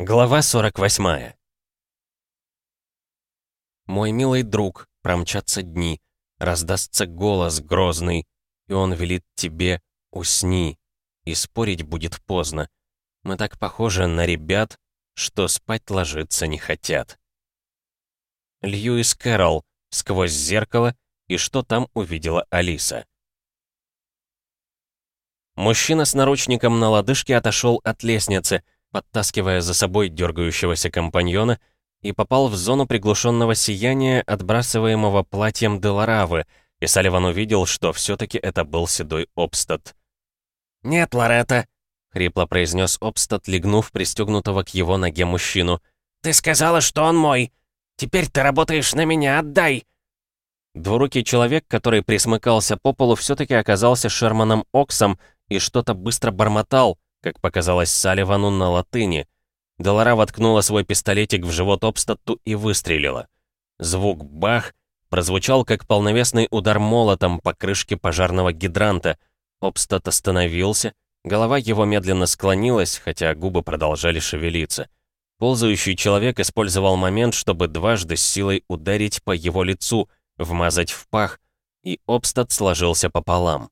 Глава 48 Мой милый друг, промчатся дни, Раздастся голос грозный, И он велит тебе «усни», И спорить будет поздно. Мы так похожи на ребят, Что спать ложиться не хотят. Льюис Кэрролл «Сквозь зеркало» и что там увидела Алиса. Мужчина с наручником на лодыжке отошел от лестницы, подтаскивая за собой дергающегося компаньона, и попал в зону приглушенного сияния, отбрасываемого платьем Деларавы, и Салливан увидел, что все-таки это был седой Обстат. «Нет, Лоретта!» — хрипло произнес Обстат, легнув пристегнутого к его ноге мужчину. «Ты сказала, что он мой! Теперь ты работаешь на меня, отдай!» Двурукий человек, который присмыкался по полу, все-таки оказался Шерманом Оксом и что-то быстро бормотал, как показалось Салливану на латыни. Долора воткнула свой пистолетик в живот Обстатту и выстрелила. Звук «бах» прозвучал, как полновесный удар молотом по крышке пожарного гидранта. Обстат остановился, голова его медленно склонилась, хотя губы продолжали шевелиться. Ползающий человек использовал момент, чтобы дважды с силой ударить по его лицу, вмазать в пах, и Обстат сложился пополам.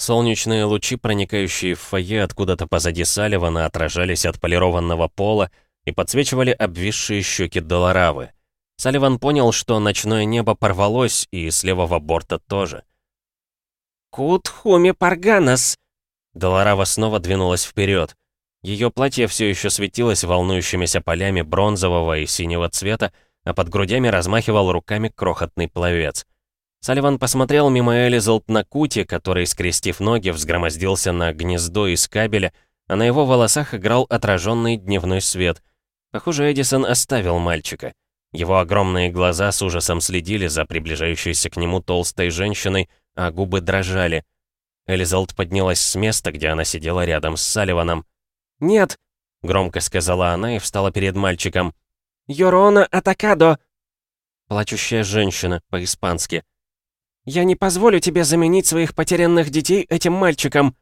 Солнечные лучи, проникающие в фойе откуда-то позади Салливана, отражались от полированного пола и подсвечивали обвисшие щеки Долоравы. Салливан понял, что ночное небо порвалось, и с левого борта тоже. «Кут хуми парганас!» Долорава снова двинулась вперед. Ее платье все еще светилось волнующимися полями бронзового и синего цвета, а под грудями размахивал руками крохотный пловец. Салливан посмотрел мимо Элизалт на Кути, который, скрестив ноги, взгромоздился на гнездо из кабеля, а на его волосах играл отраженный дневной свет. Похоже, Эдисон оставил мальчика. Его огромные глаза с ужасом следили за приближающейся к нему толстой женщиной, а губы дрожали. Элизалт поднялась с места, где она сидела рядом с Салливаном. «Нет!» — громко сказала она и встала перед мальчиком. «Йорона Атакадо!» Плачущая женщина, по-испански. «Я не позволю тебе заменить своих потерянных детей этим мальчиком!»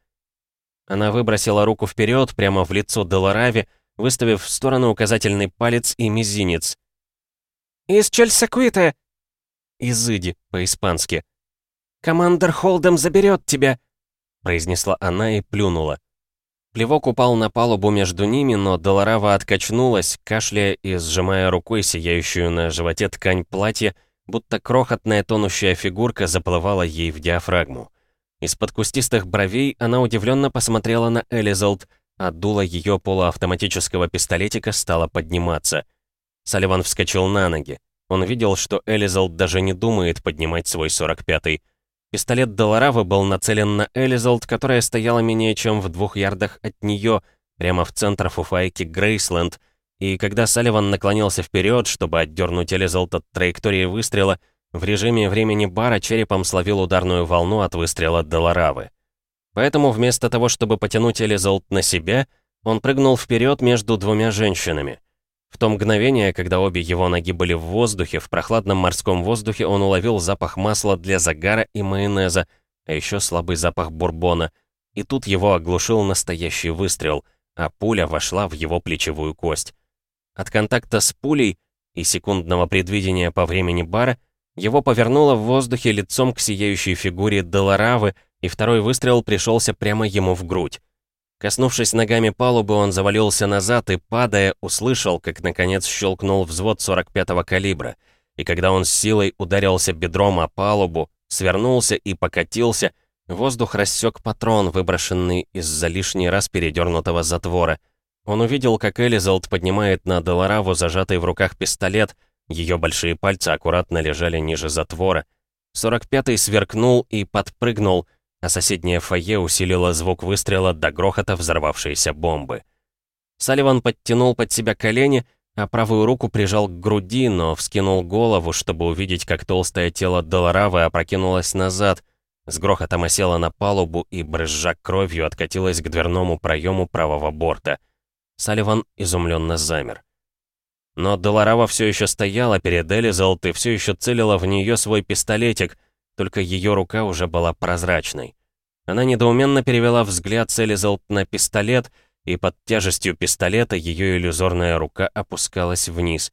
Она выбросила руку вперед, прямо в лицо Деларави, выставив в сторону указательный палец и мизинец. «Из Чельсакуита!» «Изыди», по-испански. «Командер Холдем заберет тебя!» произнесла она и плюнула. Плевок упал на палубу между ними, но Долорава откачнулась, кашляя и сжимая рукой сияющую на животе ткань платья, будто крохотная тонущая фигурка заплывала ей в диафрагму. Из-под кустистых бровей она удивленно посмотрела на Элизалд, а дуло ее полуавтоматического пистолетика стало подниматься. Салливан вскочил на ноги. Он видел, что Элизалд даже не думает поднимать свой 45-й. Пистолет Долоравы был нацелен на Элизалд, которая стояла менее чем в двух ярдах от нее, прямо в центр фуфайки Грейсленд, и когда Салливан наклонился вперед, чтобы отдернуть Элизалт от траектории выстрела, в режиме времени бара черепом словил ударную волну от выстрела Деларавы. Поэтому вместо того, чтобы потянуть Элизалт на себя, он прыгнул вперед между двумя женщинами. В то мгновение, когда обе его ноги были в воздухе, в прохладном морском воздухе он уловил запах масла для загара и майонеза, а еще слабый запах бурбона. И тут его оглушил настоящий выстрел, а пуля вошла в его плечевую кость. От контакта с пулей и секундного предвидения по времени бара его повернуло в воздухе лицом к сияющей фигуре Деларавы, и второй выстрел пришелся прямо ему в грудь. Коснувшись ногами палубы, он завалился назад и, падая, услышал, как наконец щелкнул взвод 45-го калибра. И когда он с силой ударился бедром о палубу, свернулся и покатился, воздух рассек патрон, выброшенный из-за лишний раз передернутого затвора — он увидел, как Элизалд поднимает на Делараву зажатый в руках пистолет, ее большие пальцы аккуратно лежали ниже затвора. 45-й сверкнул и подпрыгнул, а соседнее фойе усилило звук выстрела до грохота взорвавшейся бомбы. Салливан подтянул под себя колени, а правую руку прижал к груди, но вскинул голову, чтобы увидеть, как толстое тело Долоравы опрокинулось назад, с грохотом осела на палубу и, брызжа кровью, откатилась к дверному проему правого борта. Салливан изумленно замер. Но Долорава все еще стояла перед Элизалт и все еще целила в нее свой пистолетик, только ее рука уже была прозрачной. Она недоуменно перевела взгляд с Элизалт на пистолет, и под тяжестью пистолета ее иллюзорная рука опускалась вниз.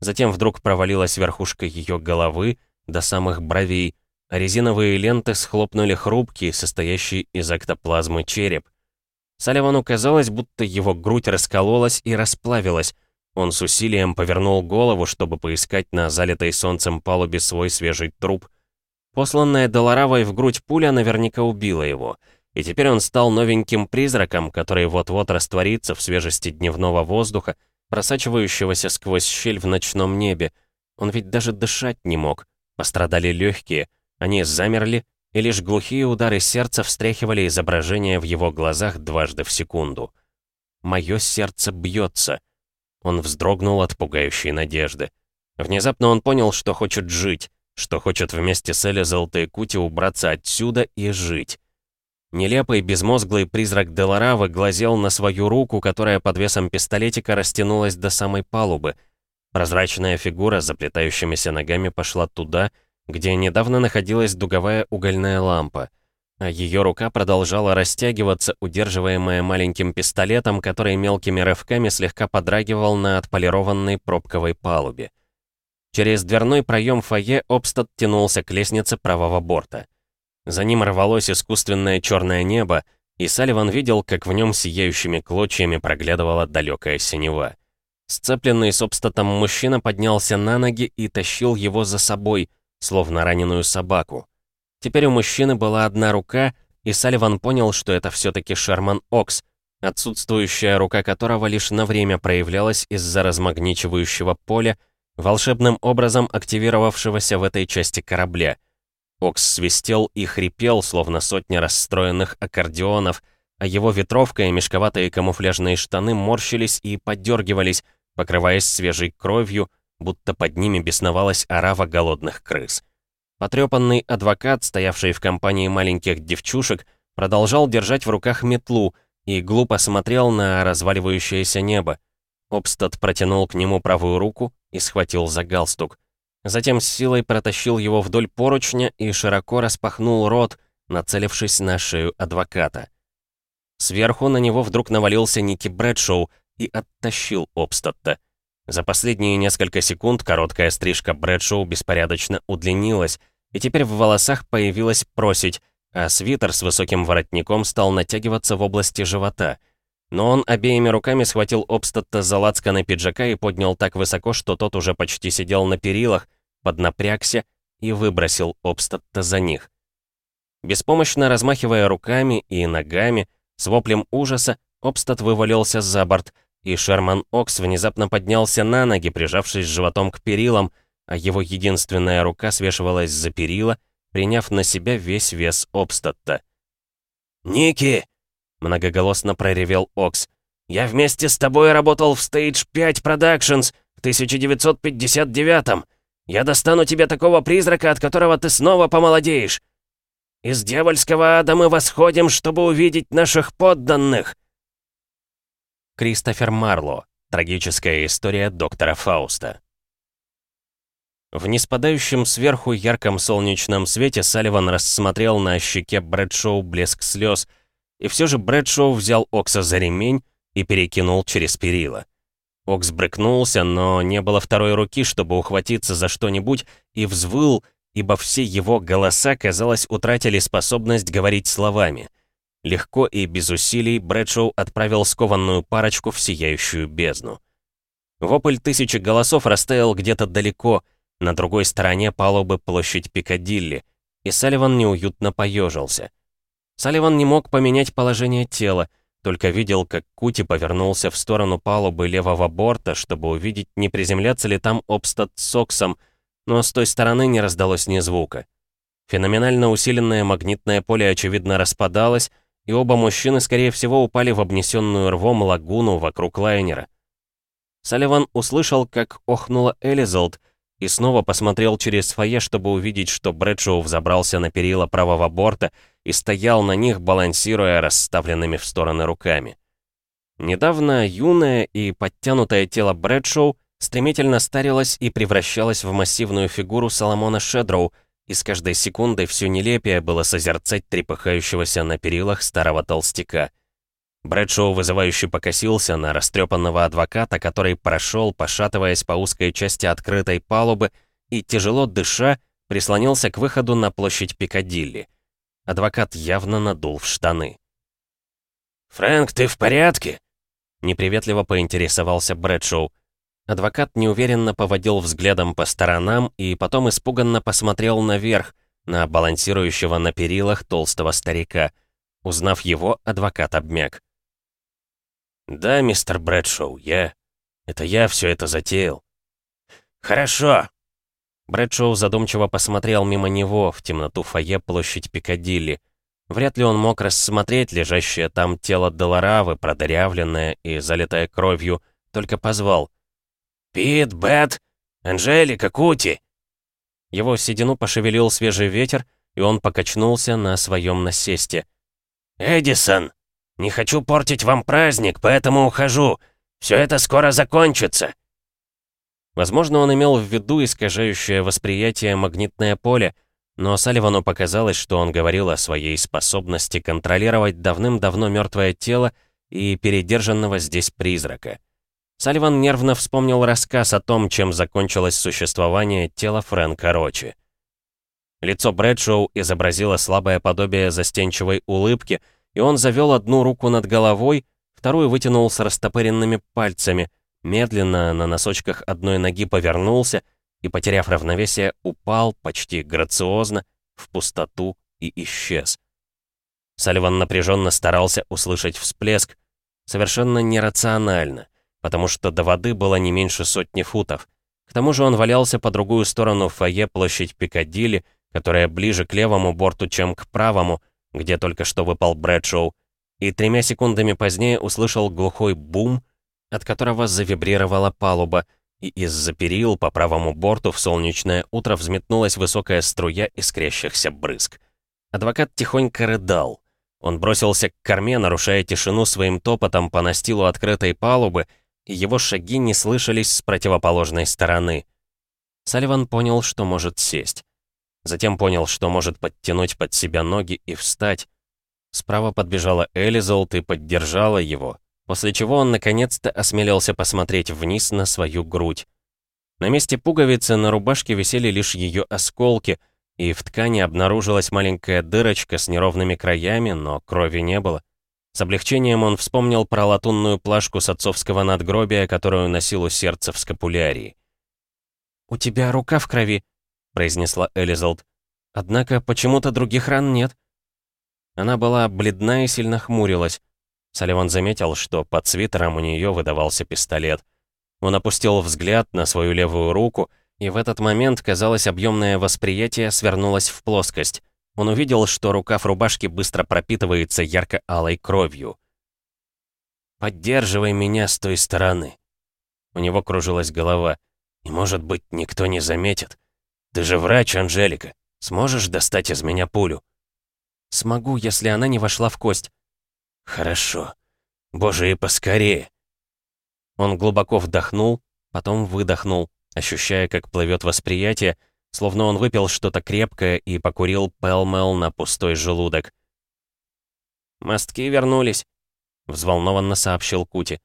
Затем вдруг провалилась верхушка ее головы до самых бровей, а резиновые ленты схлопнули хрупкий, состоящий из эктоплазмы череп. Салливану казалось, будто его грудь раскололась и расплавилась. Он с усилием повернул голову, чтобы поискать на залитой солнцем палубе свой свежий труп. Посланная Долоравой в грудь пуля наверняка убила его. И теперь он стал новеньким призраком, который вот-вот растворится в свежести дневного воздуха, просачивающегося сквозь щель в ночном небе. Он ведь даже дышать не мог. Пострадали легкие. Они замерли, и лишь глухие удары сердца встряхивали изображение в его глазах дважды в секунду. «Мое сердце бьется». Он вздрогнул от пугающей надежды. Внезапно он понял, что хочет жить, что хочет вместе с Элли Золотоекути убраться отсюда и жить. Нелепый безмозглый призрак Деларавы глазел на свою руку, которая под весом пистолетика растянулась до самой палубы. Прозрачная фигура заплетающимися ногами пошла туда, где недавно находилась дуговая угольная лампа, а ее рука продолжала растягиваться, удерживаемая маленьким пистолетом, который мелкими рывками слегка подрагивал на отполированной пробковой палубе. Через дверной проем фойе Обстад тянулся к лестнице правого борта. За ним рвалось искусственное черное небо, и Салливан видел, как в нем сияющими клочьями проглядывала далекая синева. Сцепленный с обстатом мужчина поднялся на ноги и тащил его за собой, словно раненую собаку. Теперь у мужчины была одна рука, и Салливан понял, что это все-таки Шерман Окс, отсутствующая рука которого лишь на время проявлялась из-за размагничивающего поля, волшебным образом активировавшегося в этой части корабля. Окс свистел и хрипел, словно сотня расстроенных аккордеонов, а его ветровка и мешковатые камуфляжные штаны морщились и подергивались, покрываясь свежей кровью, будто под ними бесновалась орава голодных крыс. Потрепанный адвокат, стоявший в компании маленьких девчушек, продолжал держать в руках метлу и глупо смотрел на разваливающееся небо. Обстад протянул к нему правую руку и схватил за галстук. Затем с силой протащил его вдоль поручня и широко распахнул рот, нацелившись на шею адвоката. Сверху на него вдруг навалился Ники Брэдшоу и оттащил Обстадта. За последние несколько секунд короткая стрижка Брэдшоу беспорядочно удлинилась, и теперь в волосах появилась просить, а свитер с высоким воротником стал натягиваться в области живота. Но он обеими руками схватил Обстатта за лацканы пиджака и поднял так высоко, что тот уже почти сидел на перилах, поднапрягся и выбросил Обстатта за них. Беспомощно размахивая руками и ногами, с воплем ужаса, Обстат вывалился за борт — и Шерман Окс внезапно поднялся на ноги, прижавшись животом к перилам, а его единственная рука свешивалась за перила, приняв на себя весь вес Обстатта. «Ники!» — многоголосно проревел Окс. «Я вместе с тобой работал в Stage 5 Productions в 1959-м. Я достану тебе такого призрака, от которого ты снова помолодеешь. Из дьявольского ада мы восходим, чтобы увидеть наших подданных!» Кристофер Марло. Трагическая история доктора Фауста. В неспадающем сверху ярком солнечном свете Салливан рассмотрел на щеке Брэдшоу блеск слез, и все же Брэдшоу взял Окса за ремень и перекинул через перила. Окс брыкнулся, но не было второй руки, чтобы ухватиться за что-нибудь, и взвыл, ибо все его голоса, казалось, утратили способность говорить словами. Легко и без усилий Брэдшоу отправил скованную парочку в сияющую бездну. Вопль тысячи голосов растаял где-то далеко, на другой стороне палубы площадь Пикадилли, и Салливан неуютно поежился. Салливан не мог поменять положение тела, только видел, как Кути повернулся в сторону палубы левого борта, чтобы увидеть, не приземляться ли там обстат с Оксом, но с той стороны не раздалось ни звука. Феноменально усиленное магнитное поле, очевидно, распадалось, и оба мужчины, скорее всего, упали в обнесенную рвом лагуну вокруг лайнера. Салливан услышал, как охнула Элизалд, и снова посмотрел через фойе, чтобы увидеть, что Брэдшоу взобрался на перила правого борта и стоял на них, балансируя расставленными в стороны руками. Недавно юное и подтянутое тело Брэдшоу стремительно старилось и превращалось в массивную фигуру Соломона Шедроу, и с каждой секундой все нелепее было созерцать трепыхающегося на перилах старого толстяка. Брэдшоу вызывающе покосился на растрепанного адвоката, который прошел, пошатываясь по узкой части открытой палубы и, тяжело дыша, прислонился к выходу на площадь Пикадилли. Адвокат явно надул в штаны. «Фрэнк, ты в порядке?» Неприветливо поинтересовался Брэдшоу. Адвокат неуверенно поводил взглядом по сторонам и потом испуганно посмотрел наверх, на балансирующего на перилах толстого старика. Узнав его, адвокат обмяк. «Да, мистер Брэдшоу, я... Это я все это затеял». «Хорошо». Брэдшоу задумчиво посмотрел мимо него, в темноту фойе площадь Пикадилли. Вряд ли он мог рассмотреть лежащее там тело Долоравы, продырявленное и залитое кровью, только позвал. «Пит, Бет, Анжелика, Кути!» Его седину пошевелил свежий ветер, и он покачнулся на своем насесте. «Эдисон, не хочу портить вам праздник, поэтому ухожу. Все это скоро закончится». Возможно, он имел в виду искажающее восприятие магнитное поле, но Салливану показалось, что он говорил о своей способности контролировать давным-давно мертвое тело и передержанного здесь призрака. Салливан нервно вспомнил рассказ о том, чем закончилось существование тела Фрэнка Рочи. Лицо Брэдшоу изобразило слабое подобие застенчивой улыбки, и он завел одну руку над головой, вторую вытянул с растопыренными пальцами, медленно на носочках одной ноги повернулся и, потеряв равновесие, упал почти грациозно в пустоту и исчез. Салливан напряженно старался услышать всплеск, совершенно нерационально — потому что до воды было не меньше сотни футов. К тому же он валялся по другую сторону фойе площадь Пикадилли, которая ближе к левому борту, чем к правому, где только что выпал Брэдшоу, и тремя секундами позднее услышал глухой бум, от которого завибрировала палуба, и из-за перил по правому борту в солнечное утро взметнулась высокая струя искрящихся брызг. Адвокат тихонько рыдал. Он бросился к корме, нарушая тишину своим топотом по настилу открытой палубы, его шаги не слышались с противоположной стороны. Салливан понял, что может сесть. Затем понял, что может подтянуть под себя ноги и встать. Справа подбежала Элизолт и поддержала его, после чего он наконец-то осмелился посмотреть вниз на свою грудь. На месте пуговицы на рубашке висели лишь ее осколки, и в ткани обнаружилась маленькая дырочка с неровными краями, но крови не было. С облегчением он вспомнил про латунную плашку с отцовского надгробия, которую носил у сердца в скапулярии. «У тебя рука в крови», — произнесла Элизалд. «Однако почему-то других ран нет». Она была бледна и сильно хмурилась. Салливан заметил, что под свитером у нее выдавался пистолет. Он опустил взгляд на свою левую руку, и в этот момент, казалось, объемное восприятие свернулось в плоскость он увидел, что рукав рубашки быстро пропитывается ярко-алой кровью. «Поддерживай меня с той стороны». У него кружилась голова. «И, может быть, никто не заметит. Ты же врач, Анжелика. Сможешь достать из меня пулю?» «Смогу, если она не вошла в кость». «Хорошо. Боже, и поскорее». Он глубоко вдохнул, потом выдохнул, ощущая, как плывет восприятие, словно он выпил что-то крепкое и покурил пелмел на пустой желудок. «Мостки вернулись», — взволнованно сообщил Кути.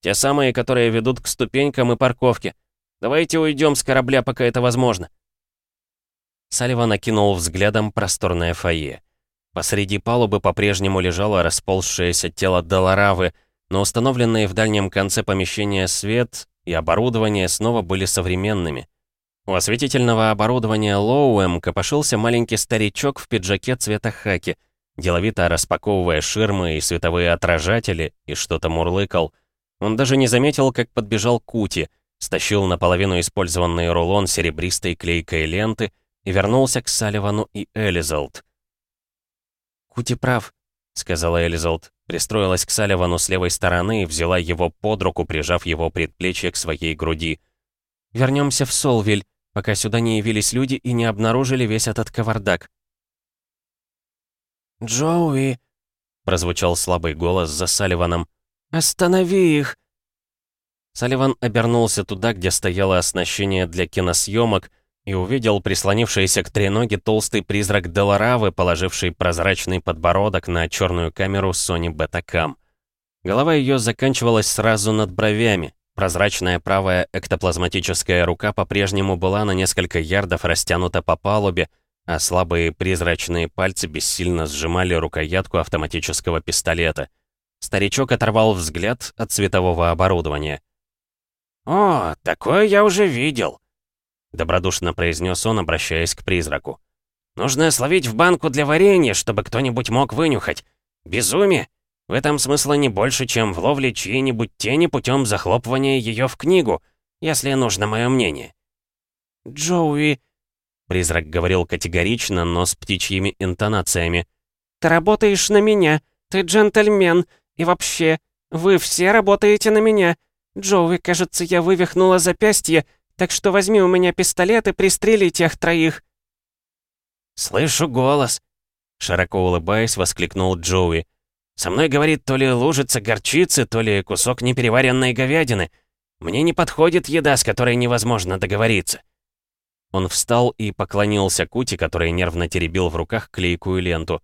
«Те самые, которые ведут к ступенькам и парковке. Давайте уйдем с корабля, пока это возможно». Салливан окинул взглядом просторное фойе. Посреди палубы по-прежнему лежало расползшееся тело Долоравы, но установленные в дальнем конце помещения свет и оборудование снова были современными. У осветительного оборудования Лоуэм копошился маленький старичок в пиджаке цвета хаки, деловито распаковывая ширмы и световые отражатели, и что-то мурлыкал. Он даже не заметил, как подбежал Кути, стащил наполовину использованный рулон серебристой клейкой ленты и вернулся к Салливану и Элизалд. «Кути прав», — сказала Элизалд, пристроилась к Салливану с левой стороны и взяла его под руку, прижав его предплечье к своей груди. «Вернемся в Солвиль пока сюда не явились люди и не обнаружили весь этот кавардак. «Джоуи!» — прозвучал слабый голос за Салливаном. «Останови их!» Салливан обернулся туда, где стояло оснащение для киносъемок, и увидел прислонившийся к треноге толстый призрак Деларавы, положивший прозрачный подбородок на черную камеру Sony Betacam. Голова ее заканчивалась сразу над бровями. Прозрачная правая эктоплазматическая рука по-прежнему была на несколько ярдов растянута по палубе, а слабые призрачные пальцы бессильно сжимали рукоятку автоматического пистолета. Старичок оторвал взгляд от светового оборудования. «О, такое я уже видел», — добродушно произнес он, обращаясь к призраку. «Нужно словить в банку для варенья, чтобы кто-нибудь мог вынюхать. Безумие! В этом смысла не больше, чем в ловле чьей-нибудь тени путем захлопывания ее в книгу, если нужно мое мнение». «Джоуи», Призрак говорил категорично, но с птичьими интонациями. «Ты работаешь на меня. Ты джентльмен. И вообще, вы все работаете на меня. Джоуи, кажется, я вывихнула запястье, так что возьми у меня пистолет и пристрели тех троих». «Слышу голос», — широко улыбаясь, воскликнул Джоуи. «Со мной говорит то ли лужица горчицы, то ли кусок непереваренной говядины. Мне не подходит еда, с которой невозможно договориться». Он встал и поклонился Кути, который нервно теребил в руках клейкую ленту.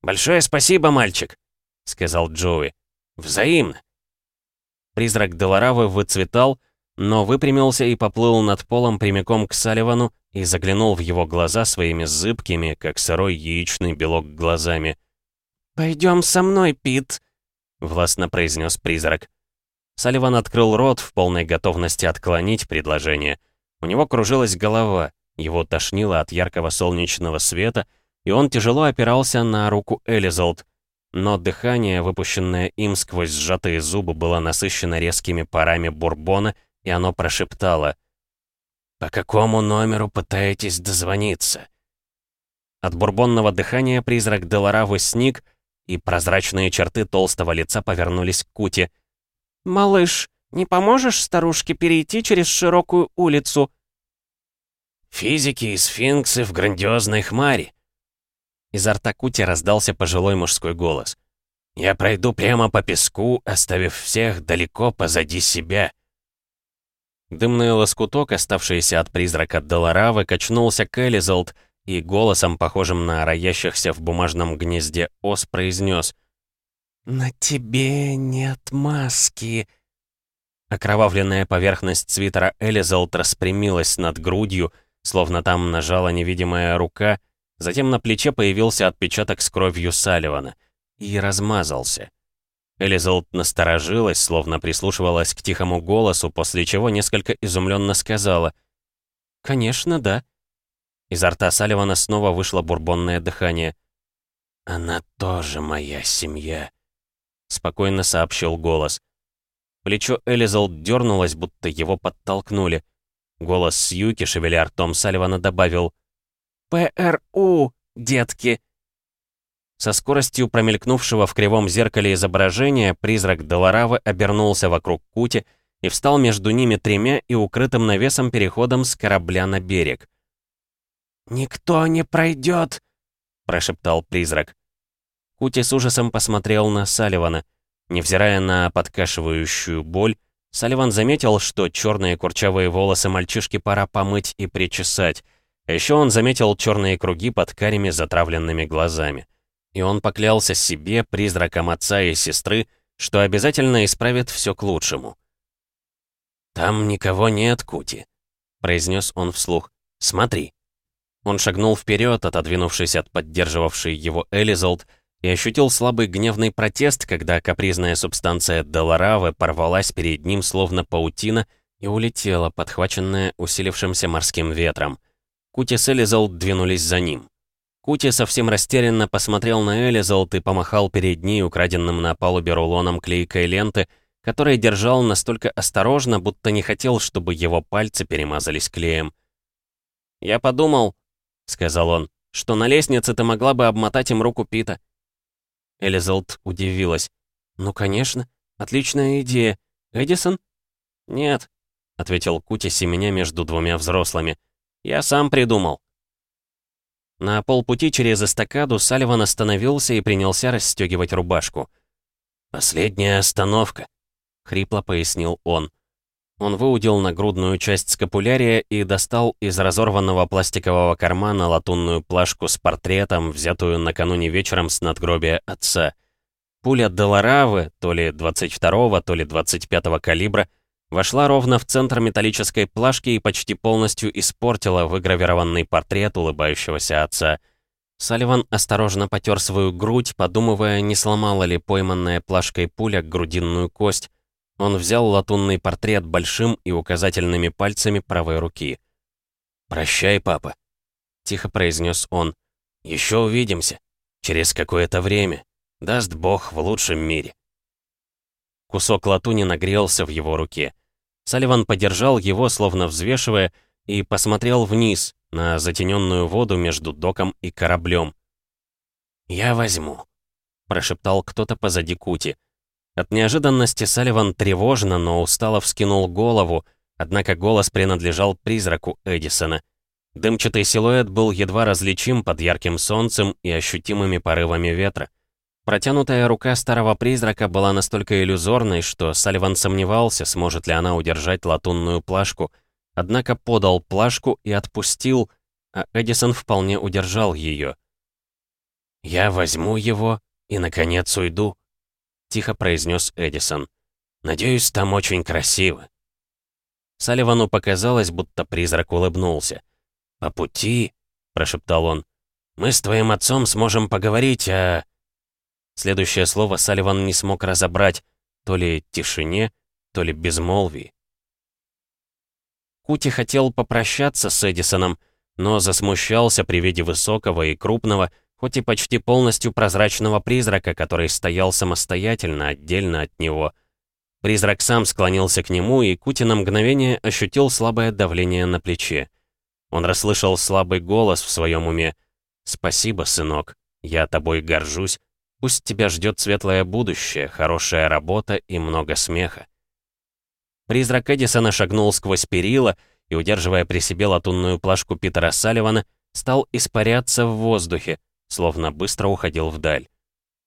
«Большое спасибо, мальчик», — сказал Джоуи. «Взаимно». Призрак Деларавы выцветал, но выпрямился и поплыл над полом прямиком к Салливану и заглянул в его глаза своими зыбкими, как сырой яичный белок, глазами. «Пойдем со мной, Пит», — властно произнес призрак. Салливан открыл рот в полной готовности отклонить предложение — у него кружилась голова, его тошнило от яркого солнечного света, и он тяжело опирался на руку Элизалд. Но дыхание, выпущенное им сквозь сжатые зубы, было насыщено резкими парами бурбона, и оно прошептало. «По какому номеру пытаетесь дозвониться?» От бурбонного дыхания призрак Деларавы сник, и прозрачные черты толстого лица повернулись к Кути. «Малыш, не поможешь старушке перейти через широкую улицу?» «Физики и сфинксы в грандиозной хмари!» Из рта Кути раздался пожилой мужской голос. «Я пройду прямо по песку, оставив всех далеко позади себя». Дымный лоскуток, оставшийся от призрака Долоравы, качнулся к Элизалд и голосом, похожим на роящихся в бумажном гнезде ос, произнес «На тебе нет маски». Окровавленная поверхность свитера Элизалт распрямилась над грудью, словно там нажала невидимая рука, затем на плече появился отпечаток с кровью Салливана и размазался. Элизалт насторожилась, словно прислушивалась к тихому голосу, после чего несколько изумленно сказала «Конечно, да». Изо рта Салливана снова вышло бурбонное дыхание. «Она тоже моя семья», — спокойно сообщил голос. Плечо Элизалд дернулось, будто его подтолкнули. Голос Сьюки, шевеля ртом Салливана, добавил «ПРУ, детки!» Со скоростью промелькнувшего в кривом зеркале изображения призрак Долоравы обернулся вокруг Кути и встал между ними тремя и укрытым навесом переходом с корабля на берег. «Никто не пройдет!» — прошептал призрак. Кути с ужасом посмотрел на Салливана. Невзирая на подкашивающую боль, Салливан заметил, что черные курчавые волосы мальчишки пора помыть и причесать. А еще он заметил черные круги под карими затравленными глазами. И он поклялся себе, призраком отца и сестры, что обязательно исправит все к лучшему. «Там никого нет, Кути», — произнес он вслух. «Смотри». Он шагнул вперед, отодвинувшись от поддерживавшей его Элизолд, и ощутил слабый гневный протест, когда капризная субстанция Деларавы порвалась перед ним словно паутина и улетела, подхваченная усилившимся морским ветром. Кути с Элизалд двинулись за ним. Кути совсем растерянно посмотрел на Элизалд и помахал перед ней украденным на палубе рулоном клейкой ленты, который держал настолько осторожно, будто не хотел, чтобы его пальцы перемазались клеем. «Я подумал», — сказал он, — «что на лестнице ты могла бы обмотать им руку Пита». Элизалд удивилась. «Ну, конечно. Отличная идея. Эдисон?» «Нет», — ответил Кути семеня между двумя взрослыми. «Я сам придумал». На полпути через эстакаду Салливан остановился и принялся расстегивать рубашку. «Последняя остановка», — хрипло пояснил он. Он выудил нагрудную часть скапулярия и достал из разорванного пластикового кармана латунную плашку с портретом, взятую накануне вечером с надгробия отца. Пуля Деларавы, то ли 22-го, то ли 25-го калибра, вошла ровно в центр металлической плашки и почти полностью испортила выгравированный портрет улыбающегося отца. Салливан осторожно потер свою грудь, подумывая, не сломала ли пойманная плашкой пуля грудинную кость. Он взял латунный портрет большим и указательными пальцами правой руки. «Прощай, папа», — тихо произнес он. «Еще увидимся. Через какое-то время. Даст Бог в лучшем мире». Кусок латуни нагрелся в его руке. Салливан подержал его, словно взвешивая, и посмотрел вниз, на затененную воду между доком и кораблем. «Я возьму», — прошептал кто-то позади Кути. От неожиданности Салливан тревожно, но устало вскинул голову, однако голос принадлежал призраку Эдисона. Дымчатый силуэт был едва различим под ярким солнцем и ощутимыми порывами ветра. Протянутая рука старого призрака была настолько иллюзорной, что Салливан сомневался, сможет ли она удержать латунную плашку, однако подал плашку и отпустил, а Эдисон вполне удержал ее. «Я возьму его и, наконец, уйду», — тихо произнес Эдисон. «Надеюсь, там очень красиво». Салливану показалось, будто призрак улыбнулся. «По пути», — прошептал он, — «мы с твоим отцом сможем поговорить о...» Следующее слово Салливан не смог разобрать, то ли тишине, то ли безмолвии. Кути хотел попрощаться с Эдисоном, но засмущался при виде высокого и крупного, хоть и почти полностью прозрачного призрака, который стоял самостоятельно, отдельно от него. Призрак сам склонился к нему, и Кути на мгновение ощутил слабое давление на плече. Он расслышал слабый голос в своем уме. «Спасибо, сынок, я тобой горжусь. Пусть тебя ждет светлое будущее, хорошая работа и много смеха». Призрак Эдисона шагнул сквозь перила и, удерживая при себе латунную плашку Питера Салливана, стал испаряться в воздухе, словно быстро уходил вдаль.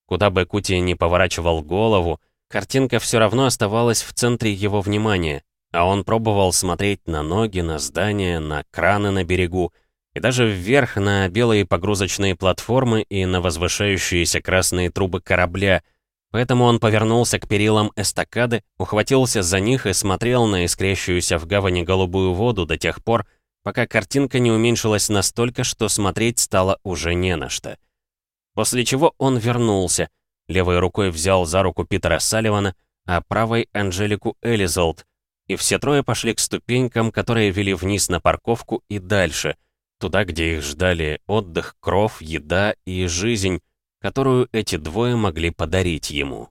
Куда бы Кути не поворачивал голову, картинка все равно оставалась в центре его внимания, а он пробовал смотреть на ноги, на здания, на краны на берегу, и даже вверх на белые погрузочные платформы и на возвышающиеся красные трубы корабля. Поэтому он повернулся к перилам эстакады, ухватился за них и смотрел на искрящуюся в гавани голубую воду до тех пор, пока картинка не уменьшилась настолько, что смотреть стало уже не на что. После чего он вернулся, левой рукой взял за руку Питера Салливана, а правой — Анжелику Элизолт, и все трое пошли к ступенькам, которые вели вниз на парковку и дальше, туда, где их ждали отдых, кров, еда и жизнь, которую эти двое могли подарить ему.